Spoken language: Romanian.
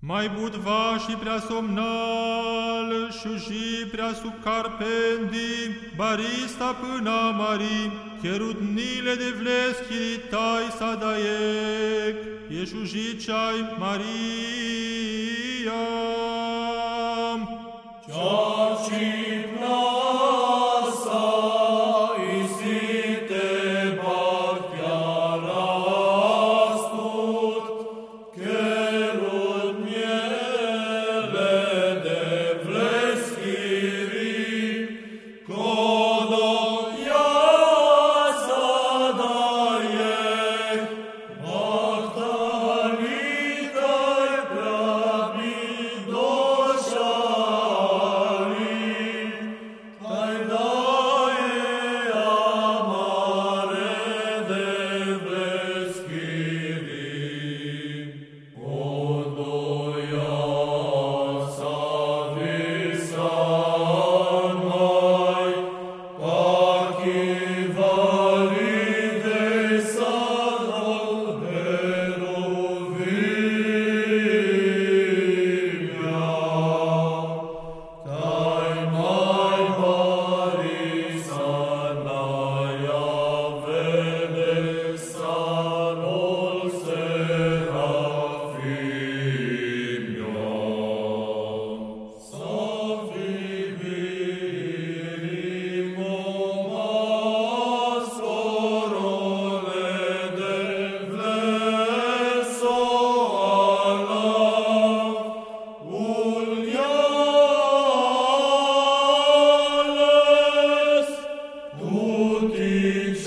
Mai budva și prea somnal și prea sub carpendi, barista până mari, cherutnile de vlesc chiritai sadaec, ieșujiciai Maria. Ceaci und ich